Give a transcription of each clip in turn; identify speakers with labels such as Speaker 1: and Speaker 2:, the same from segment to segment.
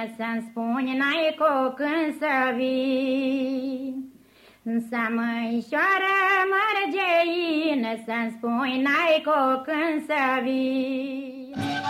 Speaker 1: mărgeină Să-mi spuni n-ai cu când să vii. Să măișoară mărgeină Să-mi spui n-ai cu când să vii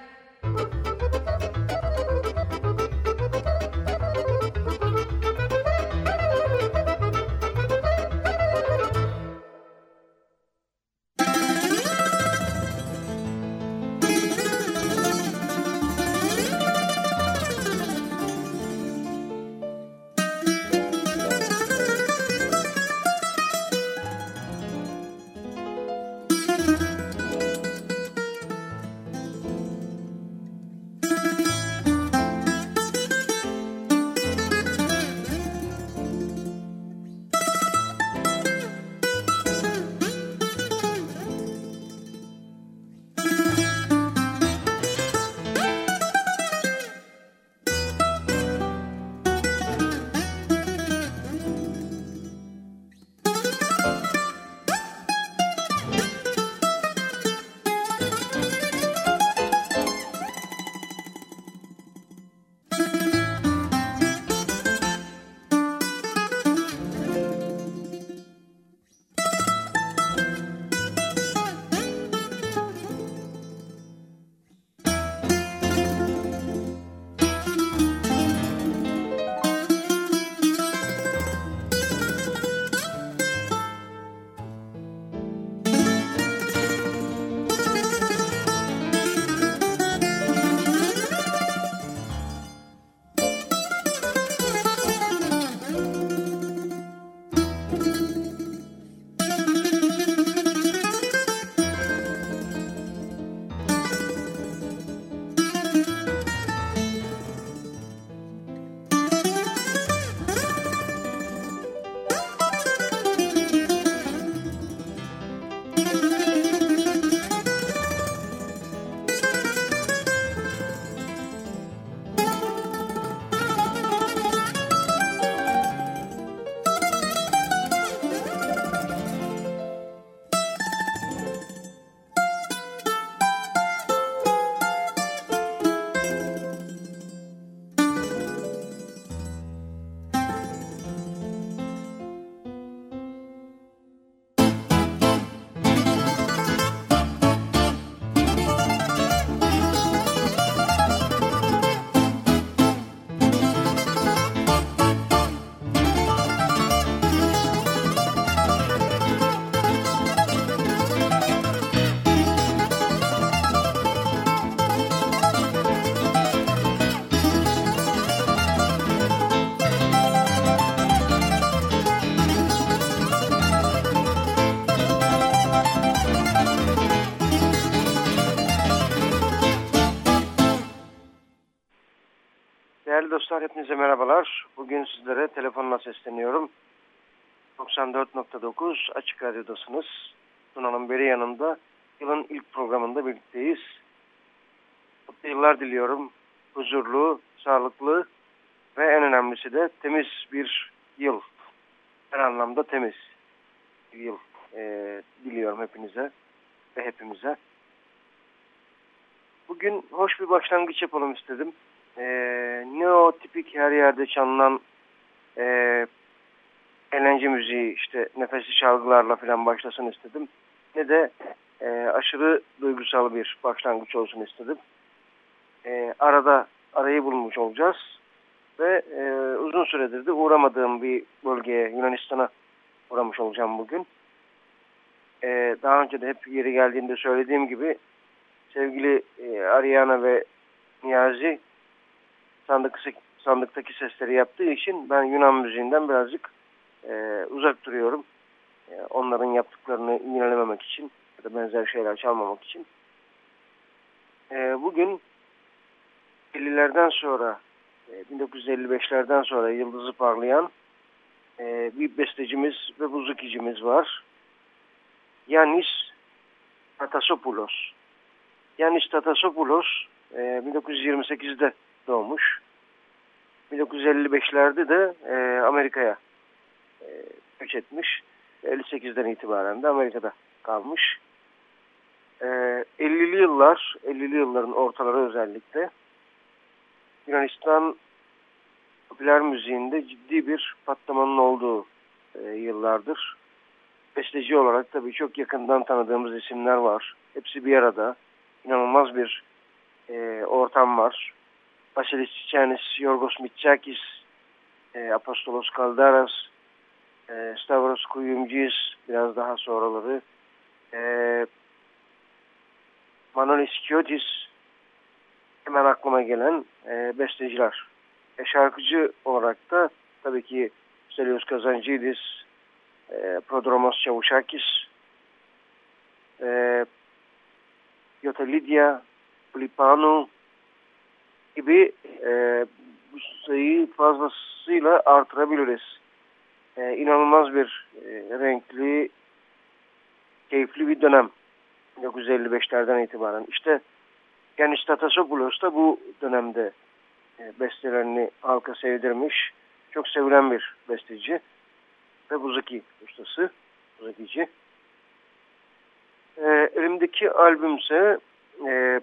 Speaker 2: dostlar hepinize merhabalar. Bugün sizlere telefonla sesleniyorum. 94.9 Açık Radyo'dasınız. Tuna'nın beri yanında yılın ilk programında birlikteyiz. Mutlu yıllar diliyorum. Huzurlu, sağlıklı ve en önemlisi de temiz bir yıl. Her anlamda temiz bir yıl e, diliyorum hepinize ve hepimize. Bugün hoş bir başlangıç yapalım istedim e, ne o tipik her yerde çalınan e, eğlence müziği işte nefesli çalgılarla falan başlasın istedim. Ne de e, aşırı duygusal bir başlangıç olsun istedim. E, arada arayı bulmuş olacağız ve e, uzun süredir de uğramadığım bir bölgeye Yunanistan'a uğramış olacağım bugün. E, daha önce de hep yeri geldiğinde söylediğim gibi sevgili e, Ariana ve Niyazi sandık, sandıktaki sesleri yaptığı için ben Yunan müziğinden birazcık e, uzak duruyorum. E, onların yaptıklarını yinelememek için ya da benzer şeyler çalmamak için. E, bugün 50'lerden sonra, e, 1955'lerden sonra yıldızı parlayan e, bir bestecimiz ve muzikicimiz var. Yanis Tatasopoulos. Yanis Tatasopoulos e, 1928'de doğmuş. 1955'lerde de e, Amerika'ya e, göç etmiş. 58'den itibaren de Amerika'da kalmış. E, 50'li yıllar, 50'li yılların ortaları özellikle Yunanistan popüler müziğinde ciddi bir patlamanın olduğu e, yıllardır. Besteci olarak tabii çok yakından tanıdığımız isimler var. Hepsi bir arada. İnanılmaz bir e, ortam var. Çiçanis, Yorgos Mitsakis, e, Apostolos Kaldaras, e, Stavros Kuyumcis, biraz daha sonraları, e, Manolis Kiotis, hemen aklıma gelen e, besteciler. E, şarkıcı olarak da tabii ki Stelios Kazancidis, e, Prodromos Çavuşakis, e, Yota Lydia, Plipanu gibi e, bu sayıyı fazlasıyla artırabiliriz. E, inanılmaz bir e, renkli, keyifli bir dönem. 1955'lerden itibaren. İşte Yanis Tatasopoulos da bu dönemde e, bestelerini halka sevdirmiş. Çok sevilen bir besteci ve buzuki ustası, buzukici. E, elimdeki albümse e,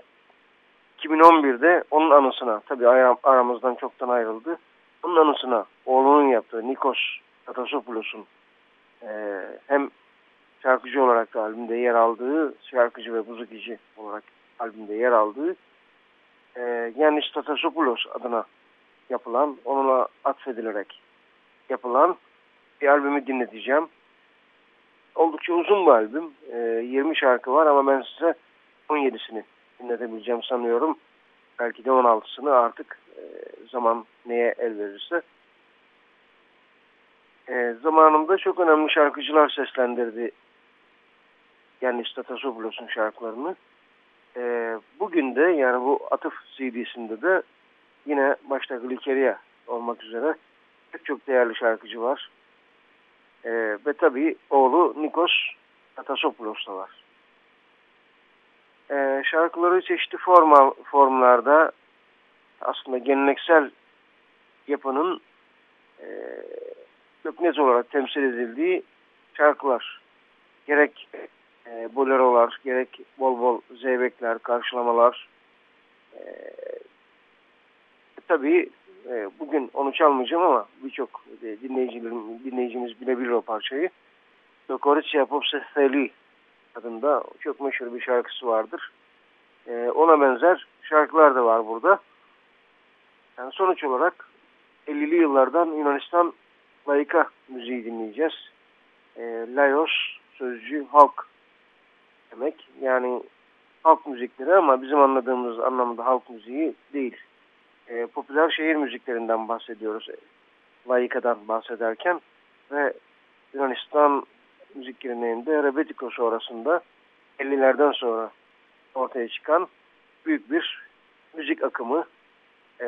Speaker 2: 2011'de onun anısına, tabii aramızdan çoktan ayrıldı. Onun anısına oğlunun yaptığı Nikos Tatasopoulos'un e, hem şarkıcı olarak da albümde yer aldığı, şarkıcı ve buzukici olarak albümde yer aldığı e, Yannis Tatasopoulos adına yapılan, onunla atfedilerek yapılan bir albümü dinleteceğim. Oldukça uzun bir albüm. E, 20 şarkı var ama ben size 17'sini dinletebileceğim sanıyorum. Belki de 16'sını artık e, zaman neye el verirse. E, zamanında çok önemli şarkıcılar seslendirdi Yannis Tatasopoulos'un şarkılarını. E, bugün de yani bu Atıf CD'sinde de yine başta Glikeria olmak üzere pek çok değerli şarkıcı var. E, ve tabii oğlu Nikos Tatasopoulos da var. E, şarkıları çeşitli forma, formlarda aslında geleneksel yapının e, net olarak temsil edildiği şarkılar. Gerek e, bolerolar, gerek bol bol zeybekler, karşılamalar. E, tabii e, bugün onu çalmayacağım ama birçok e, dinleyicimiz bilebilir o parçayı. Dokoricia Popsetheli adında çok meşhur bir şarkısı vardır. E, ona benzer şarkılar da var burada. Yani sonuç olarak 50'li yıllardan Yunanistan laika müziği dinleyeceğiz. E, Laios sözcüğü halk demek. Yani halk müzikleri ama bizim anladığımız anlamda halk müziği değil. E, popüler şehir müziklerinden bahsediyoruz. Layıka'dan bahsederken ve Yunanistan müzik geleneğinde Rebetiko sonrasında 50'lerden sonra ortaya çıkan büyük bir müzik akımı. E,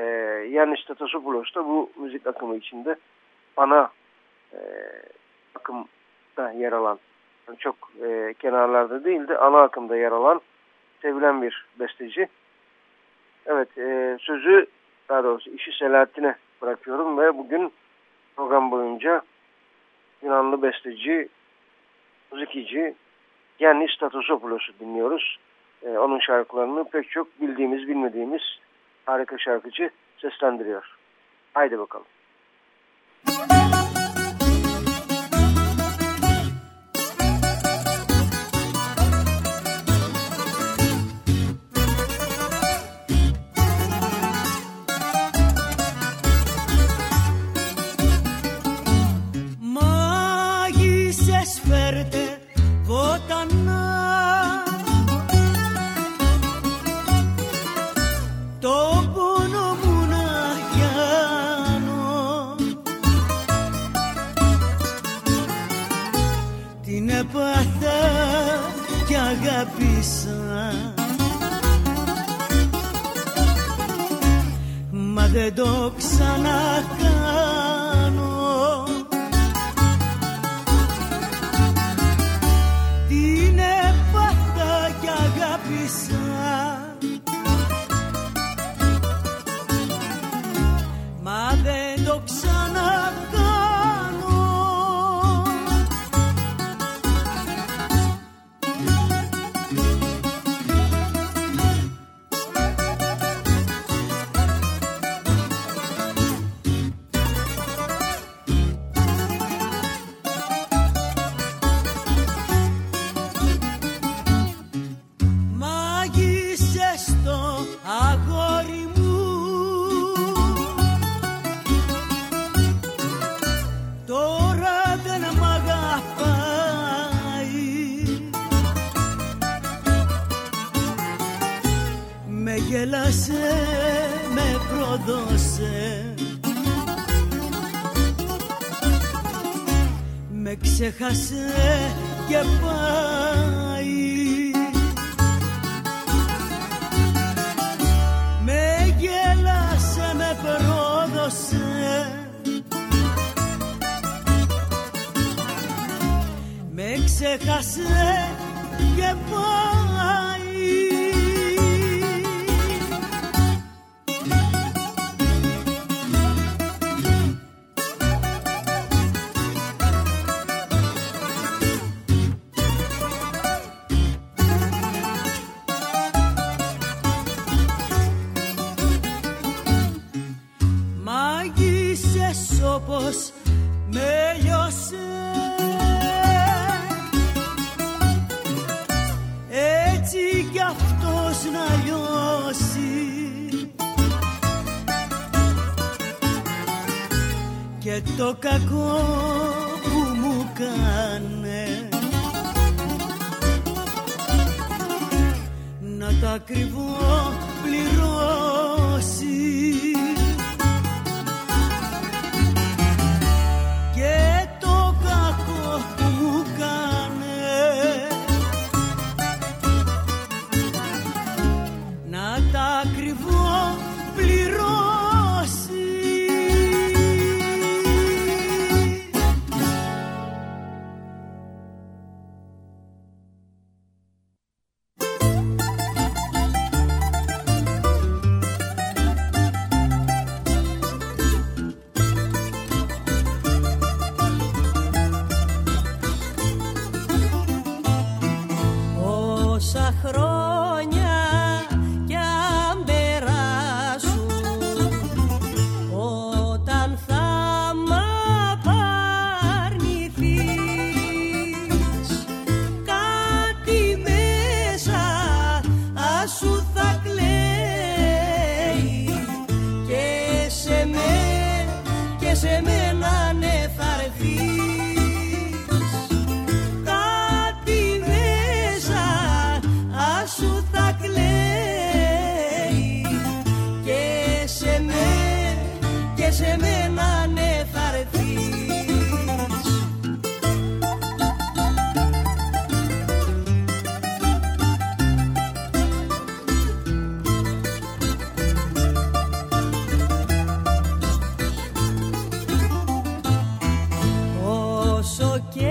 Speaker 2: Yannis Tatasopoulos da bu müzik akımı içinde ana e, akımda yer alan çok e, kenarlarda değil de ana akımda yer alan sevilen bir besteci. Evet e, sözü daha doğrusu işi Selahattin'e bırakıyorum ve bugün program boyunca Yunanlı besteci, Zikici, yani Statosopoulos'u dinliyoruz. E, onun şarkılarını pek çok bildiğimiz, bilmediğimiz harika şarkıcı seslendiriyor. Haydi bakalım.
Speaker 3: Müzik δεν το ξαναχάνω το κακό που μου κάνε. Να τα ακριβώς πληρώσεις. όσο και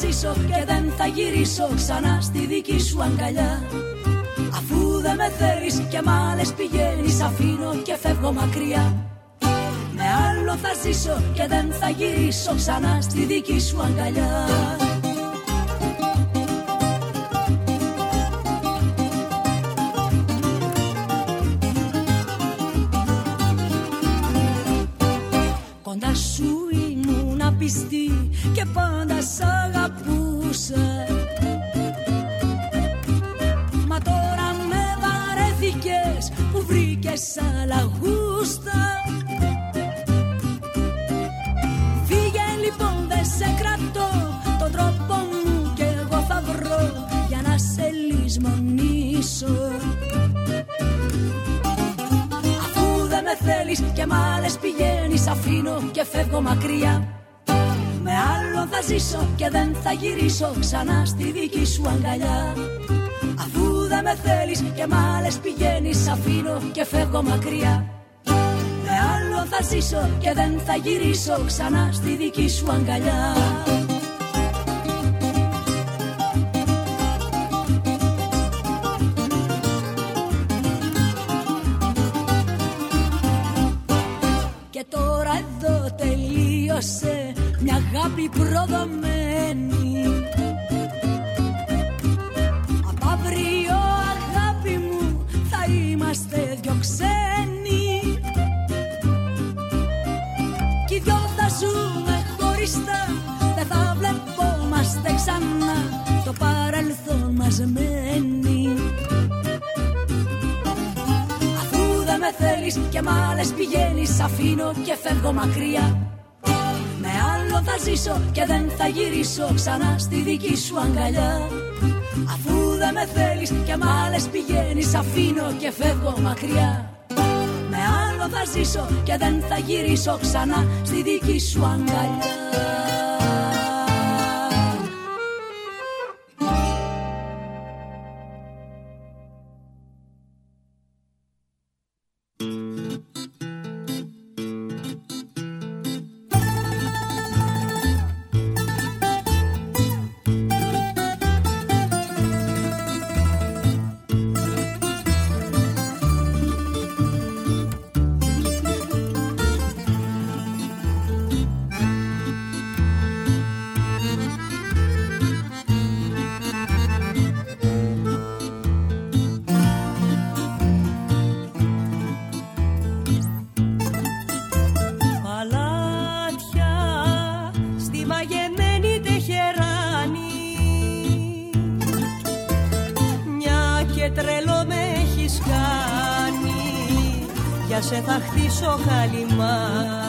Speaker 4: ζήσω και δεν θα γυρίσω ξανά στη δική σου αγκαλιά. Αφού δεν με θέλεις και μ' άλλες πηγαίνεις αφήνω και φεύγω μακριά. Με άλλο θα ζήσω και δεν θα γυρίσω ξανά στη δική σου αγκαλιά φεύγω μακριά. Με άλλο θα ζήσω και δεν θα γυρίσω ξανά στη δική σου αγκαλιά. Αφού δεν με θέλεις και μ' άλλες πηγαίνεις αφήνω και φεύγω μακριά. Με άλλο θα ζήσω και δεν θα γυρίσω ξανά στη δική σου αγκαλιά αγάπη προδομένη. Απ' αύριο αγάπη μου θα είμαστε δυο ξένοι. Κι οι δυο θα ζούμε χωριστά Δεν θα βλεπόμαστε ξανά. Το παρελθόν μας μένει. Αφού δεν με θέλεις και μ' άλλες πηγαίνεις Αφήνω και φεύγω μακριά. με άλλο θα ζήσω και δεν θα γυρίσω ξανά στη δική σου αγκαλιά. Αφού δεν με θέλεις και μ' άλλες πηγαίνεις αφήνω και φεύγω μακριά. Με άλλο θα ζήσω και δεν θα γυρίσω ξανά στη δική σου αγκαλιά
Speaker 3: σε θα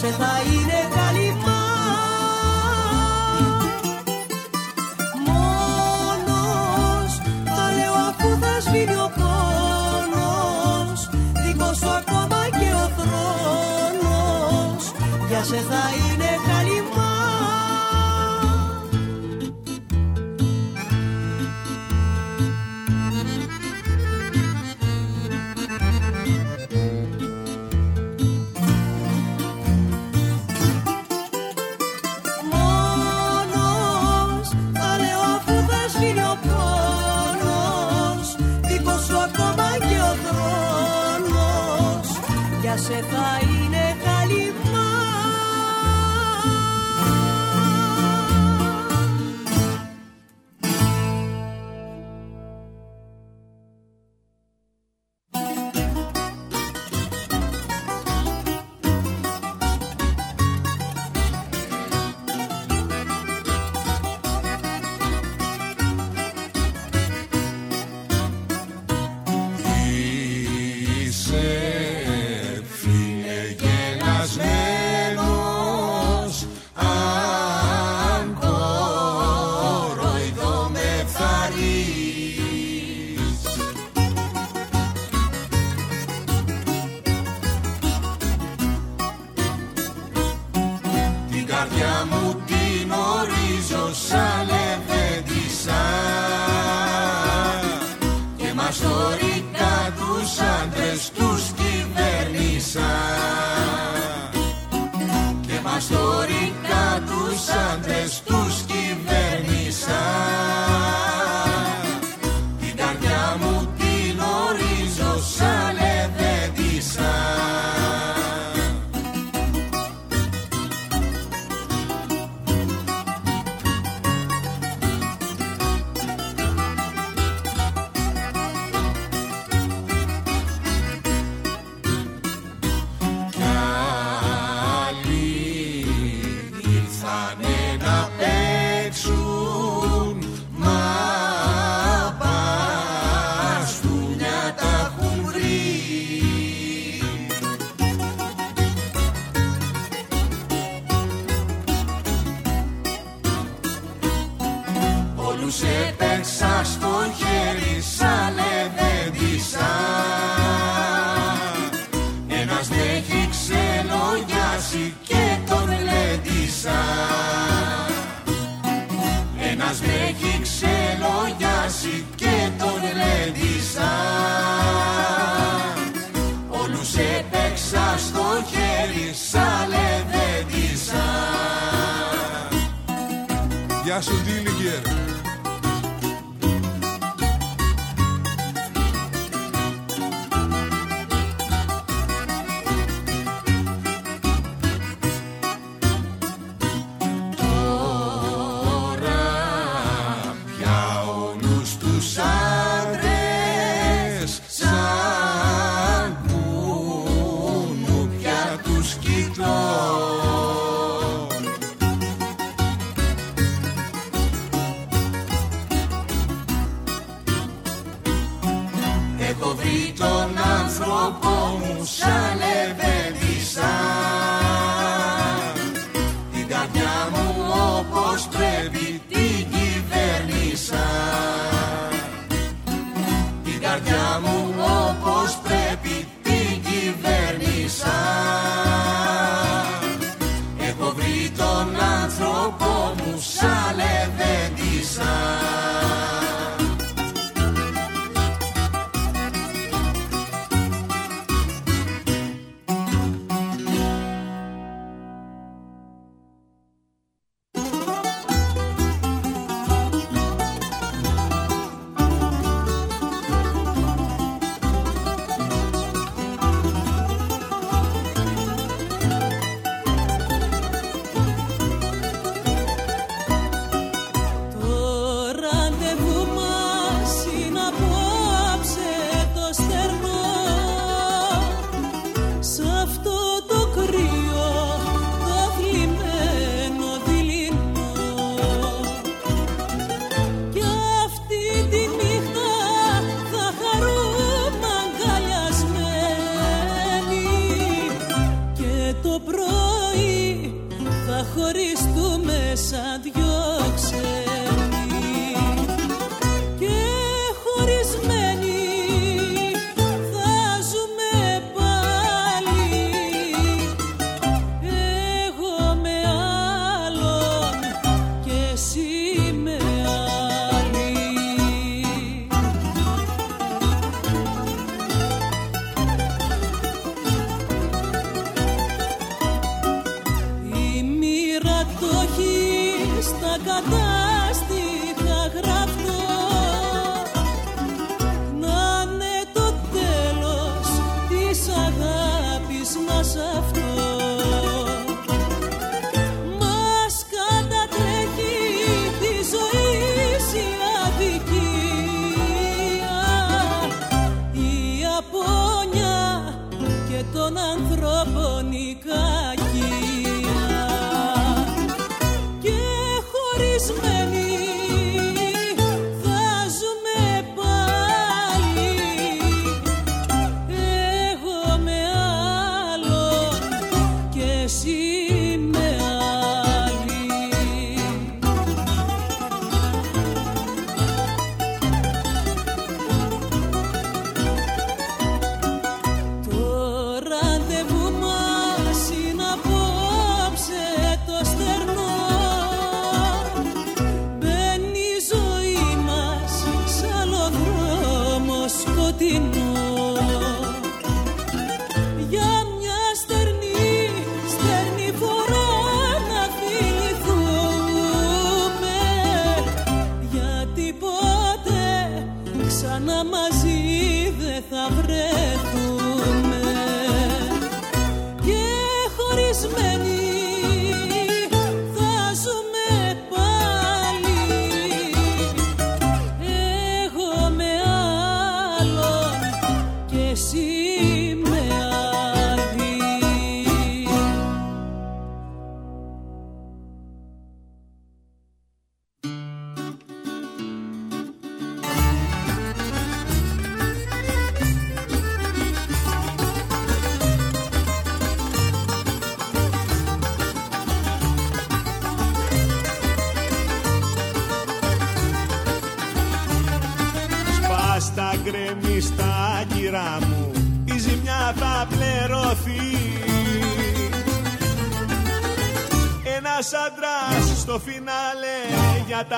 Speaker 3: σε θα είναι καλυμά Μόνος τα λέω αφού θα σβήνει ο πόνος δικός σου ακόμα και ο θρόνος για σε θα είναι
Speaker 5: se antes tú. Βρει τον άνθρωπο μου σαν λεβέντισα Την καρδιά μου όπως πρέπει την κυβέρνησα. Την καρδιά μου όπως πρέπει την κυβέρνησα. Έχω βρει τον άνθρωπο μου σαν λεβέντισα
Speaker 3: Το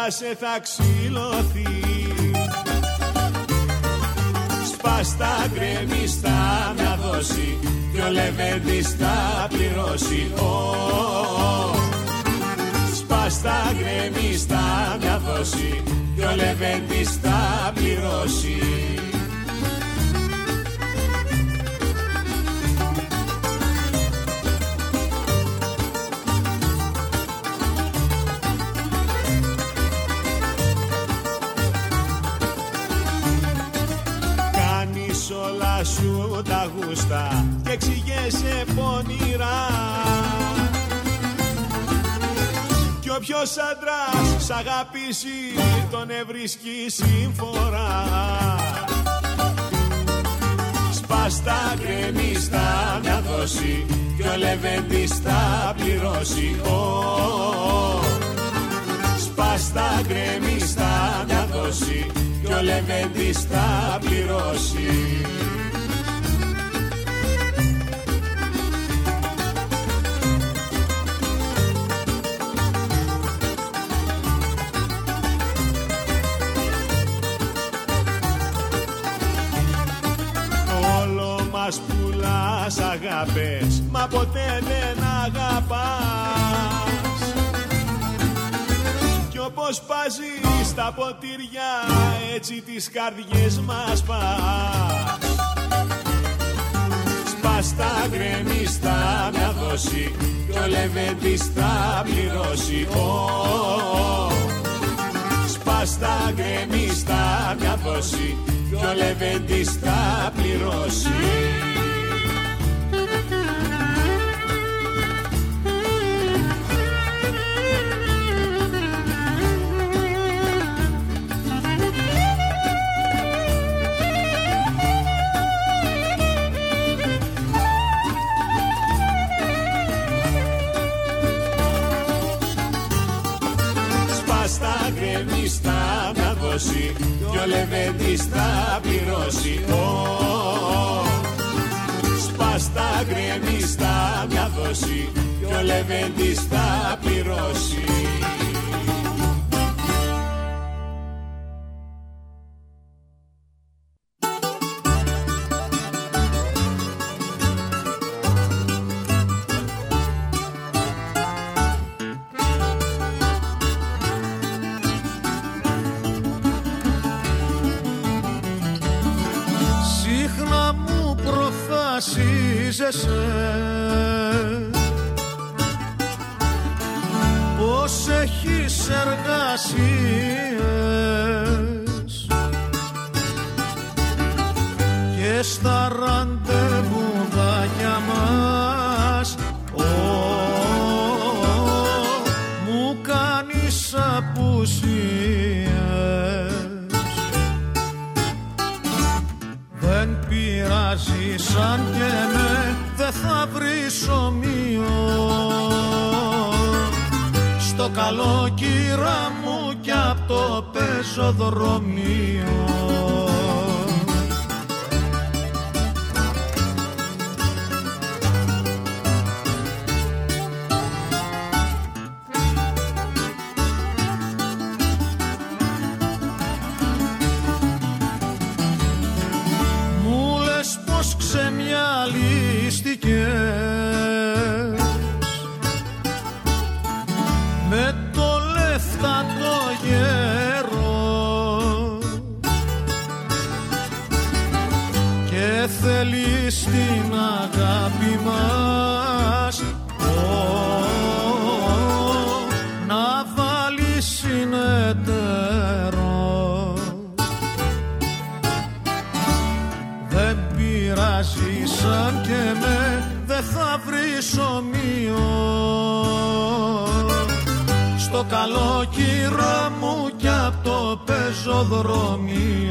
Speaker 6: σε θα ξυλωθεί. Σπάστα γκρεμιστά να δώσει Κι ο Λεβέντης θα πληρώσει. Ω, Σπάστα γκρεμιστά να δώσει Κι ο Λεβέντης θα πληρώσει γούστα και εξηγέσαι πονηρά. Κι όποιος άντρας σ' αγαπήσει τον ευρίσκει συμφορά Σπάστα γκρεμίστα να δώσει κι ο Λεβέντης θα πληρώσει. Ω, Σπάστα γκρεμίστα να δώσει κι ο Λεβέντης θα πληρώσει πουλάς αγάπες Μα ποτέ δεν αγαπάς. Κι όπως παζείς τα ποτήρια Έτσι τις καρδιές μας πας. Σπάστα γκρεμίστα να δώσει Κι ο Λεβέντης θα πληρώσει. Ω, Σπάστα γκρεμίστα να δώσει Κι ο Λεβέντης θα πληρώσει
Speaker 7: δώσει κι ο Λεβέντης θα πληρώσει. Σπάστα γκρεμίστα μια δόση κι ο Λεβέντης θα πληρώσει
Speaker 8: και στα ραντεβουδάκια μας. Ο, μου κάνεις απουσίες. Δεν πειράζει σαν και με δεν θα βρεις ομοίο στο καλόκυρα μου κι απ' το πεζοδρομίο πεζοδρομίο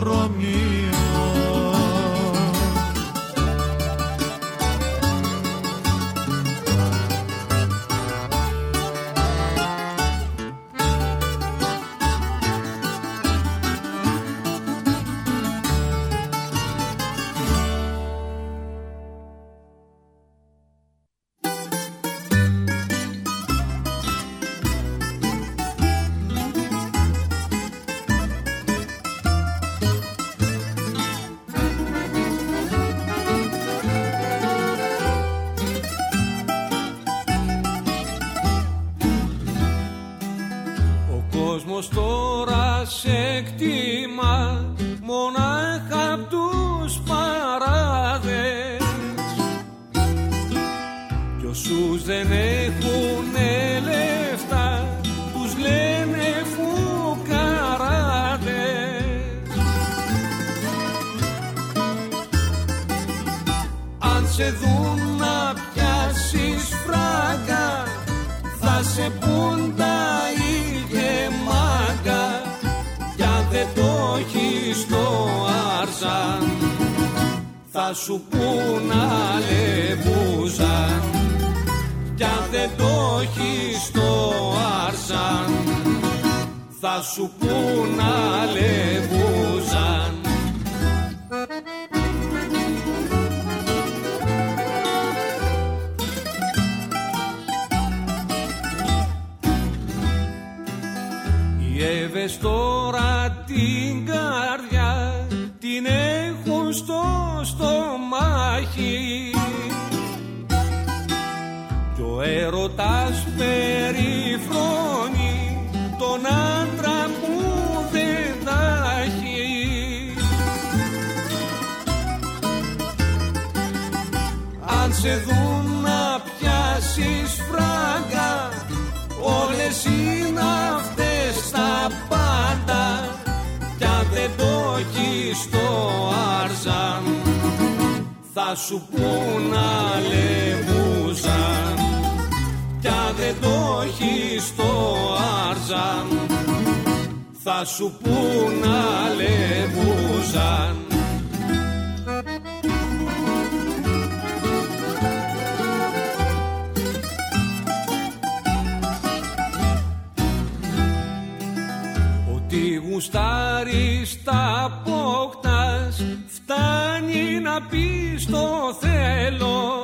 Speaker 8: хоромі. Θα
Speaker 7: σε πουν τα ίδια μάγκα κι αν δεν το έχεις το άρσαν θα σου πουν αλεβούζαν κι αν δεν το έχεις το άρσαν θα σου πουν αλεβούζαν έρωτας περιφρόνει τον άντρα που δεν τα έχει. Αν σε δουν να πιάσεις φράγκα όλες είναι αυτές τα πάντα κι αν δεν το έχεις στο άρζαν θα σου πουν αλεβούζαν κι αν δεν το έχεις στο άρζαν. Θα σου πουν αλεβούζαν. Ότι γουστάρεις τα απόκτας φτάνει να πεις το θέλω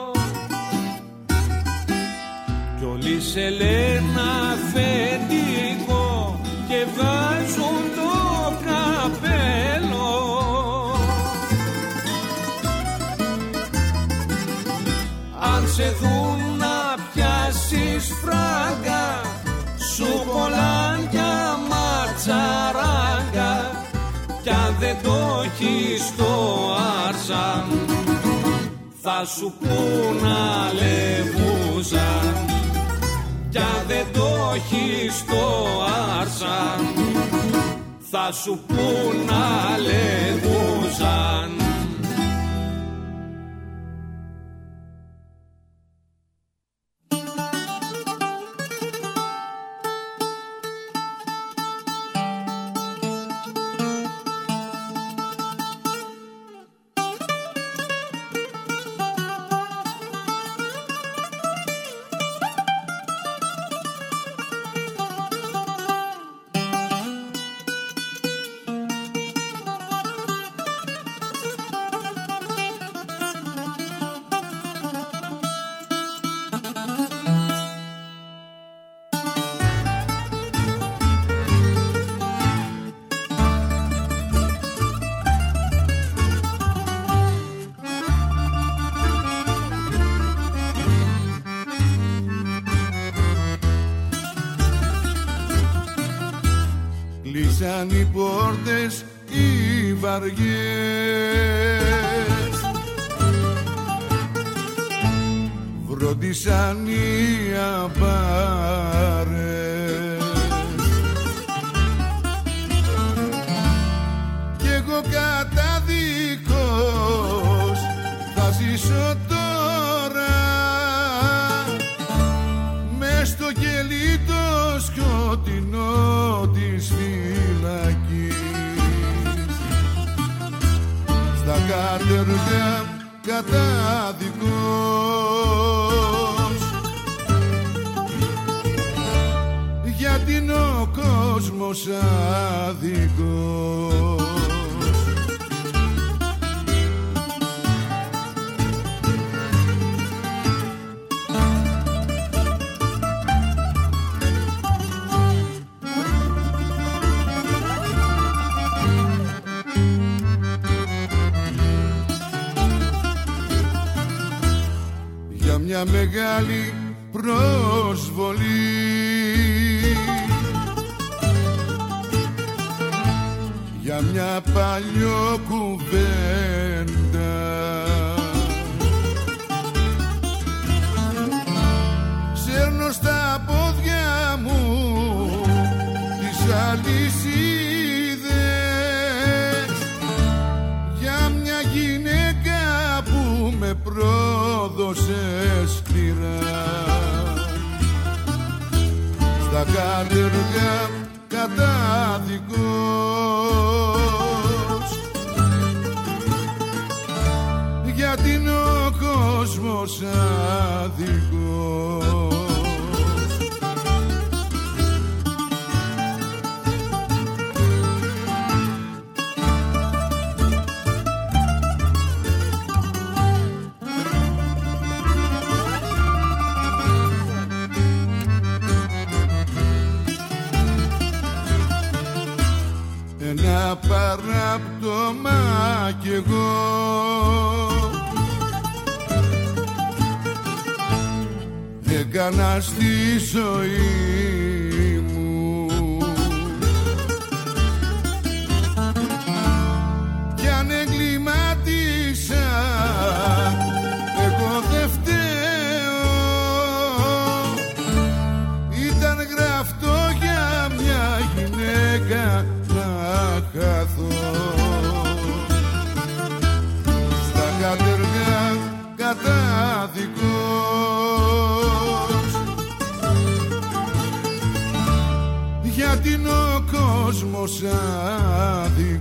Speaker 7: κι όλοι σε λένε αφεντικό και βγάζουν το καπέλο. Αν σε δουν να πιάσεις φράγκα σου κολλάν για ματσαράγκα. Κι αν δεν το έχεις στο άρσαν θα σου πουν αλεβούζαν κι αν δεν το έχεις στο άρσαν θα σου πουν αλεβούζαν
Speaker 9: στα κάτεργα κατάδικος γιατί είναι ο κόσμος άδικος μεγάλη προσβολή για μια παλιό κουβέντα στα κάτεργα κατάδικος. Γιατί είναι ο κόσμος άδικος παράπτωμα
Speaker 10: κι εγώ έκανα στη ζωή κόσμος άδικος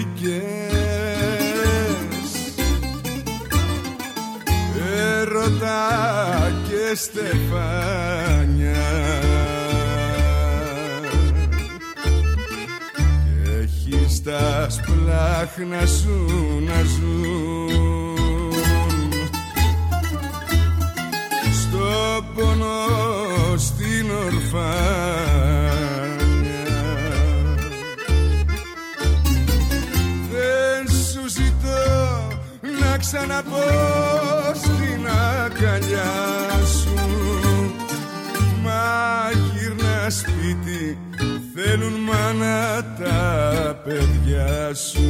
Speaker 9: σκέφτηκες Έρωτα και στεφάνια. Και έχεις τα σπλάχνα σου να ζουν. Στο πόνο στην ορφάνια ξαναπώ στην αγκαλιά σου. Μα γύρνα σπίτι θέλουν μάνα τα παιδιά σου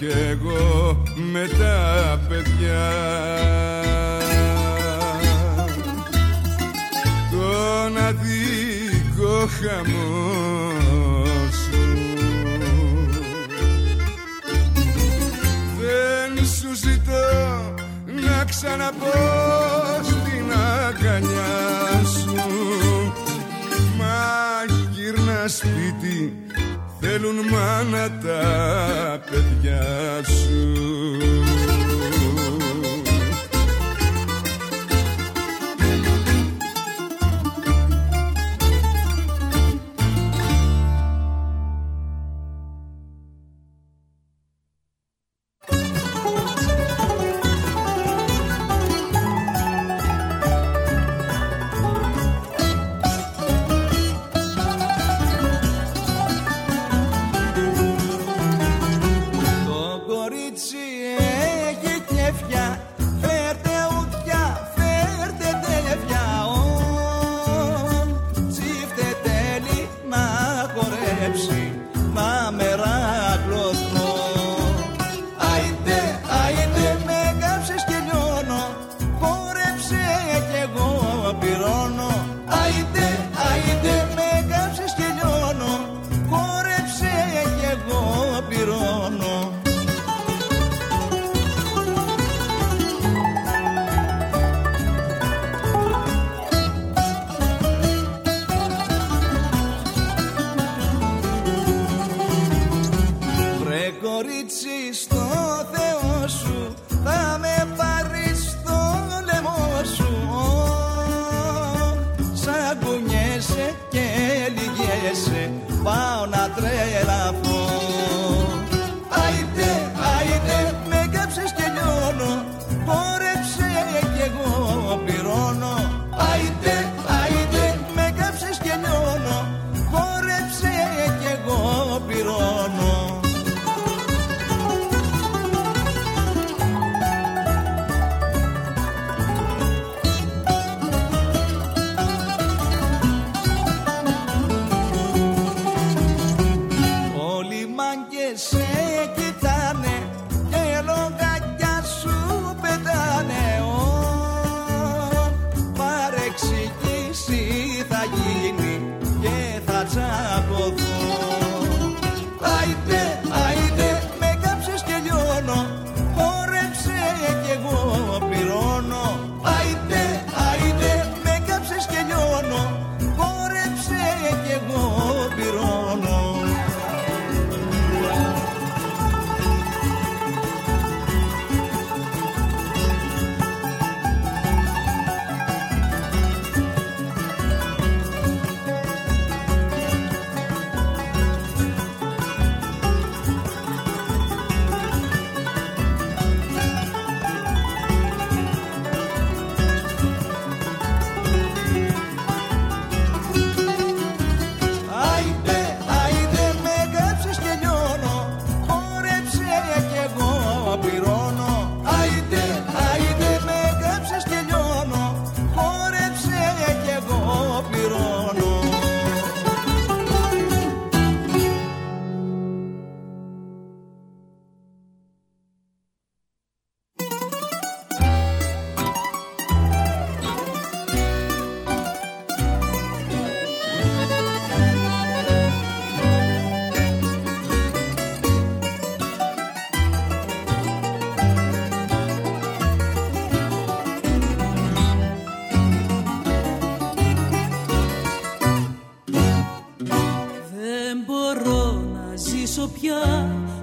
Speaker 9: κι εγώ με τα παιδιά. Τον αδικό χαμός σου. Δεν σου ζητώ να ξαναπώ στην αγκαλιά σου. Μα γύρνα σπίτι θέλουν μάνα τα παιδιά σου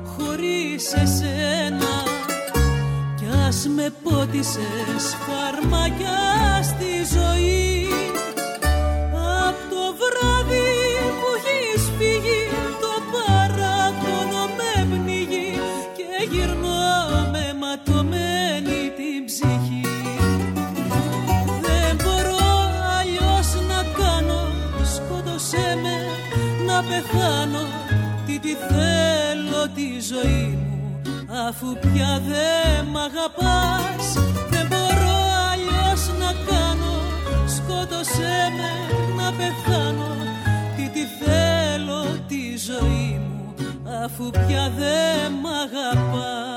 Speaker 11: χωρίς εσένα. Κι ας με πότισες φαρμακιά στη ζωή ζωή μου αφού πια δεν μ' αγαπάς δεν μπορώ αλλιώς να κάνω σκότωσέ με να πεθάνω τι τη θέλω τη ζωή μου αφού πια δεν μ' αγαπάς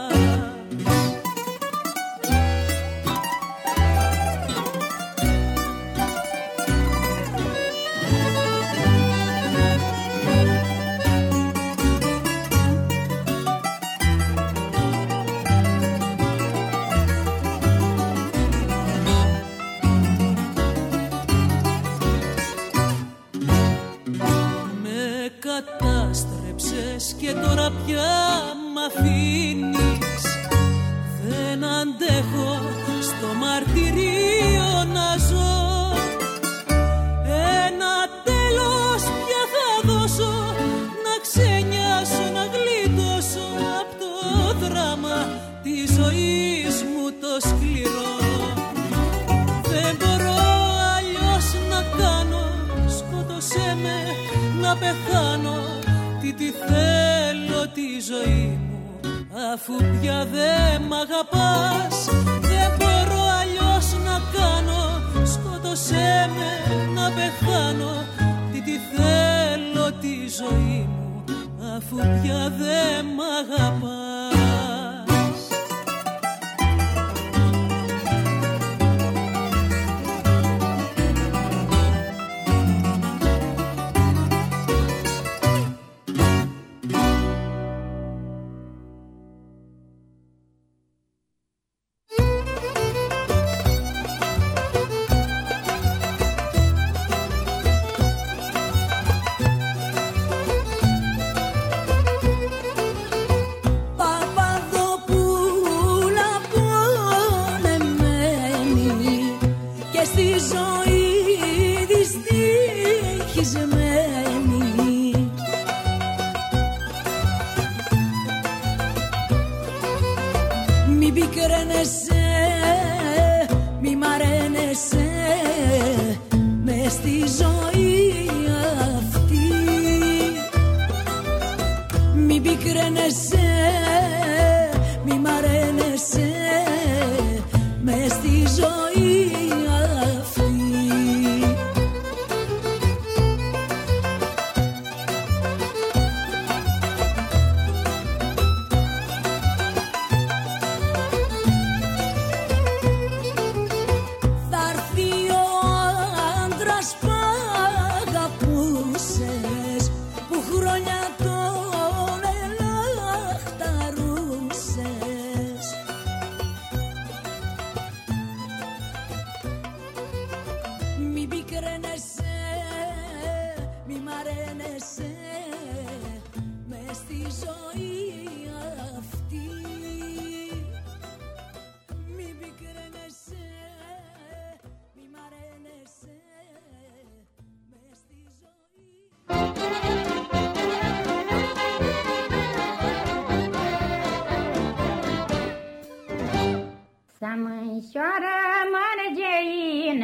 Speaker 11: και τώρα πια μ' αφήνεις. Δεν αντέχω στο μαρτυρίο Αφού πια δεν μ' αγαπάς Δεν μπορώ αλλιώς να κάνω Σκότωσέ με να πεθάνω Τι τη θέλω τη ζωή μου Αφού πια δεν μ' αγαπάς